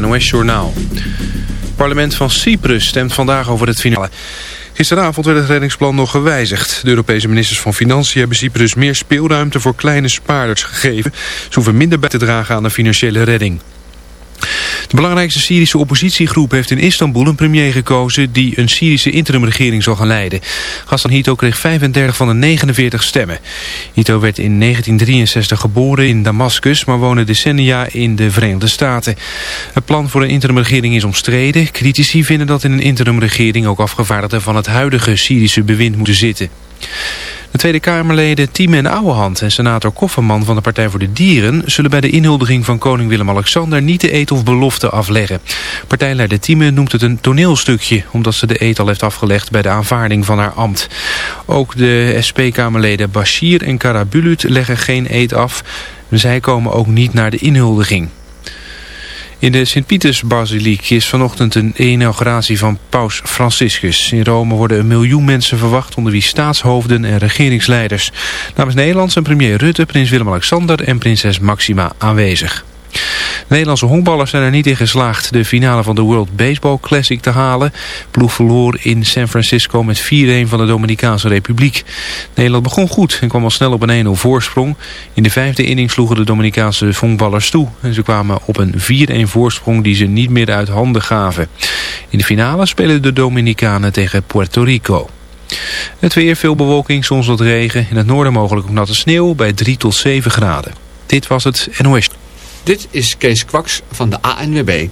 NOS Journaal. Het parlement van Cyprus stemt vandaag over het finale. Gisteravond werd het reddingsplan nog gewijzigd. De Europese ministers van Financiën hebben Cyprus meer speelruimte voor kleine spaarders gegeven. Ze hoeven minder bij te dragen aan de financiële redding. De belangrijkste Syrische oppositiegroep heeft in Istanbul een premier gekozen die een Syrische interimregering zal gaan leiden. Gassan Hito kreeg 35 van de 49 stemmen. Hito werd in 1963 geboren in Damascus, maar woonde decennia in de Verenigde Staten. Het plan voor een interimregering is omstreden. Critici vinden dat in een interimregering ook afgevaardigden van het huidige Syrische bewind moeten zitten. De Tweede Kamerleden Tieme en Ouwehand en senator Kofferman van de Partij voor de Dieren... zullen bij de inhuldiging van koning Willem-Alexander niet de eet of belofte afleggen. Partijleider Tieme noemt het een toneelstukje... omdat ze de eet al heeft afgelegd bij de aanvaarding van haar ambt. Ook de SP-Kamerleden Bashir en Karabulut leggen geen eet af. Zij komen ook niet naar de inhuldiging. In de Sint-Pieters-basiliek is vanochtend een inauguratie van paus Franciscus. In Rome worden een miljoen mensen verwacht onder wie staatshoofden en regeringsleiders. Namens Nederland zijn premier Rutte, prins Willem-Alexander en prinses Maxima aanwezig. Nederlandse honkballers zijn er niet in geslaagd de finale van de World Baseball Classic te halen. Ploeg verloor in San Francisco met 4-1 van de Dominicaanse Republiek. Nederland begon goed en kwam al snel op een 1-0 voorsprong. In de vijfde inning sloegen de Dominicaanse honkballers toe. En ze kwamen op een 4-1 voorsprong die ze niet meer uit handen gaven. In de finale spelen de Dominicanen tegen Puerto Rico. Het weer, veel bewolking, soms wat regen. In het noorden mogelijk op natte sneeuw bij 3 tot 7 graden. Dit was het NOS. Dit is Kees Kwaks van de ANWB.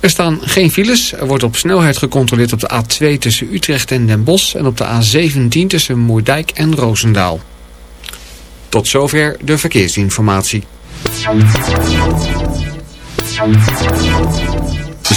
Er staan geen files. Er wordt op snelheid gecontroleerd op de A2 tussen Utrecht en Den Bosch... en op de A17 tussen Moerdijk en Roosendaal. Tot zover de verkeersinformatie.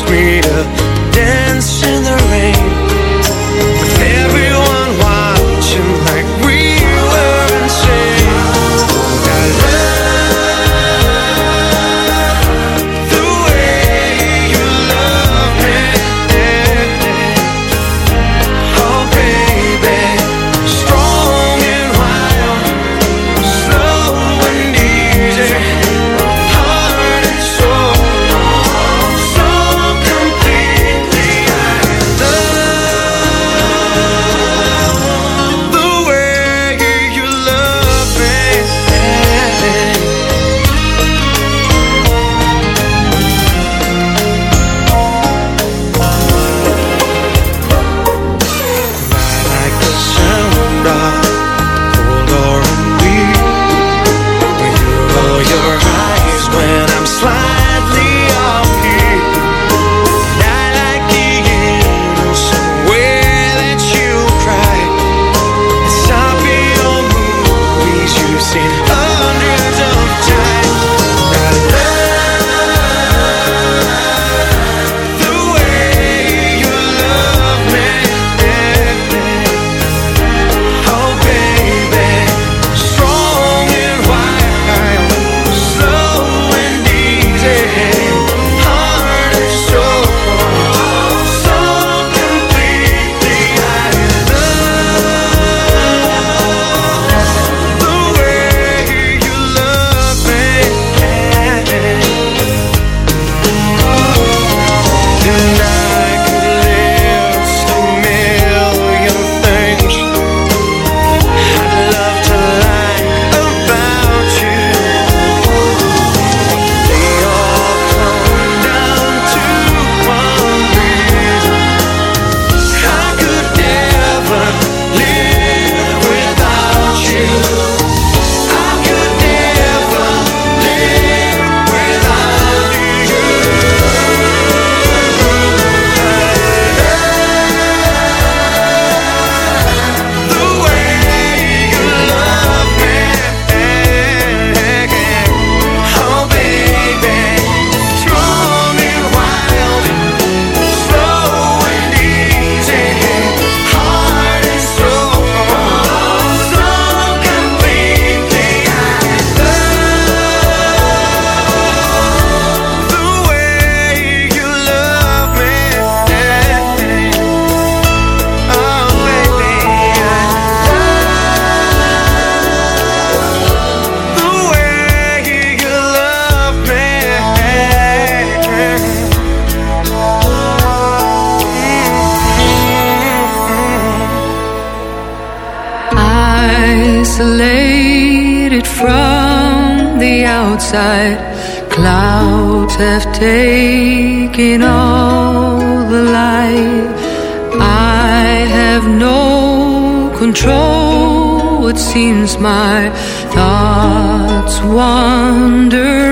me taking all the light. I have no control. It seems my thoughts wander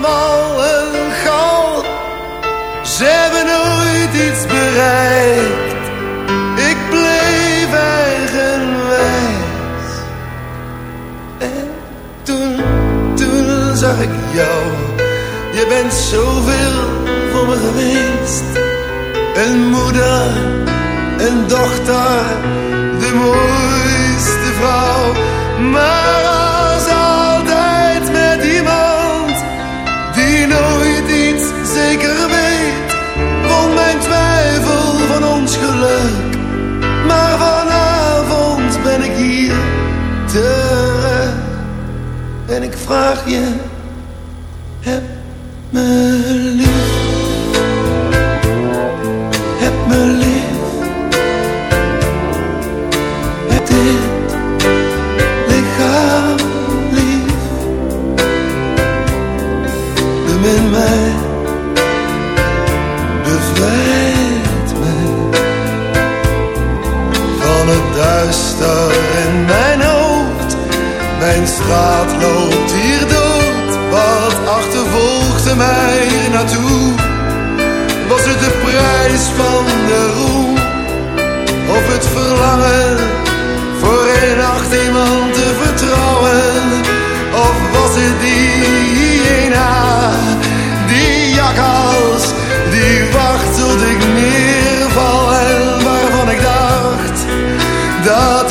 ballen gal. Ze hebben nooit iets bereikt. Ik bleef eigenwijs. En toen, toen zag ik jou. Je bent zoveel voor me geweest. Een moeder, een dochter, de mooiste vrouw. Maar en ik vraag je straat loopt hier dood, wat achtervolgde mij naartoe? Was het de prijs van de roem? Of het verlangen voor één nacht iemand te vertrouwen? Of was het die hyena, die jakhals, die wacht tot ik neerval en waarvan ik dacht dat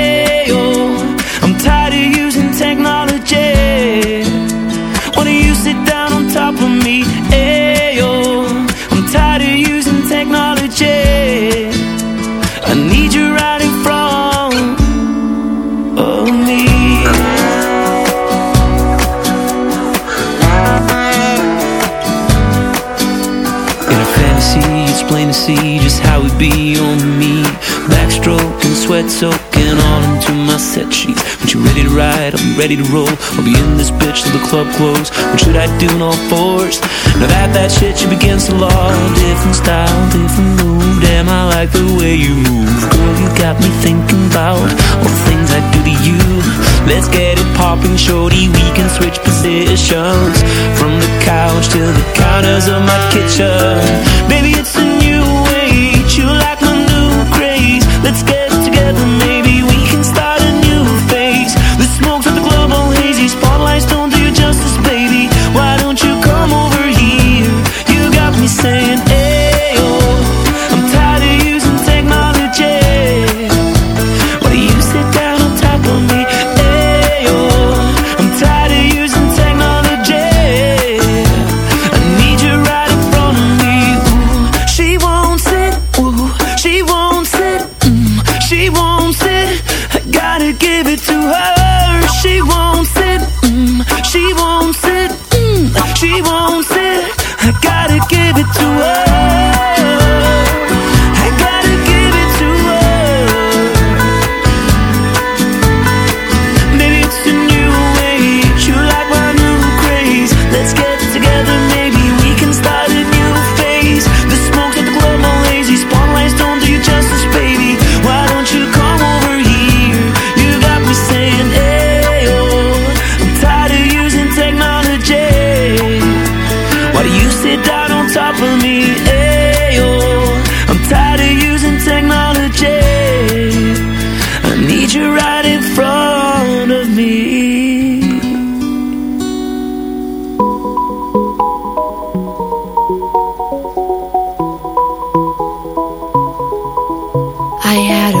sweat soaking all into my set sheets. When you ready to ride, be ready to roll. I'll be in this bitch till the club close. What should I do in all fours? Now that that shit you begins to law. Different style, different move. Damn, I like the way you move. Girl, you got me thinking about all the things I do to you. Let's get it popping, shorty. We can switch positions from the couch to the counters of my kitchen. Baby, it's a new age. You like my new craze. Let's get together, I had a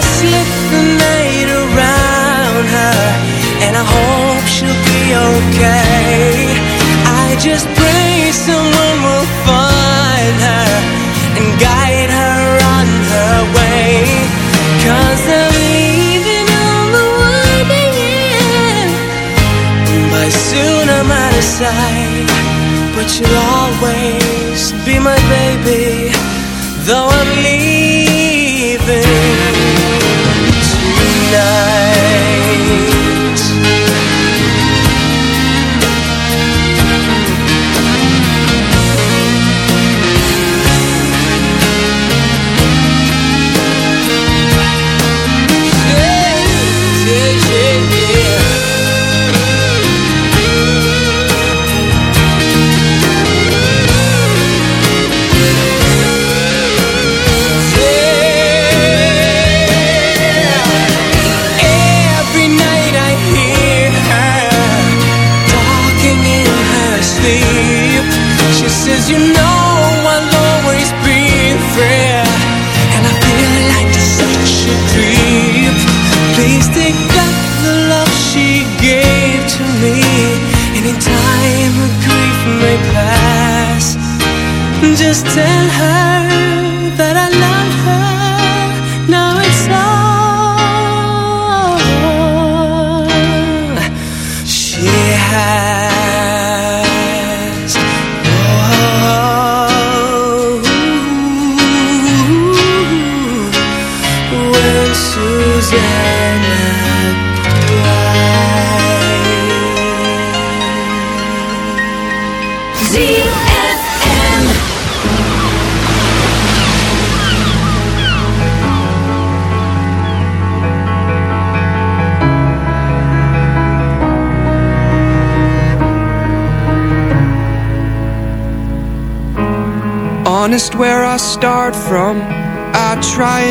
okay. I just pray someone will find her and guide her on her way. Cause I'm leaving on the winding end. By soon I'm out of sight, but you'll always be my baby, though I'm leaving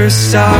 Other side.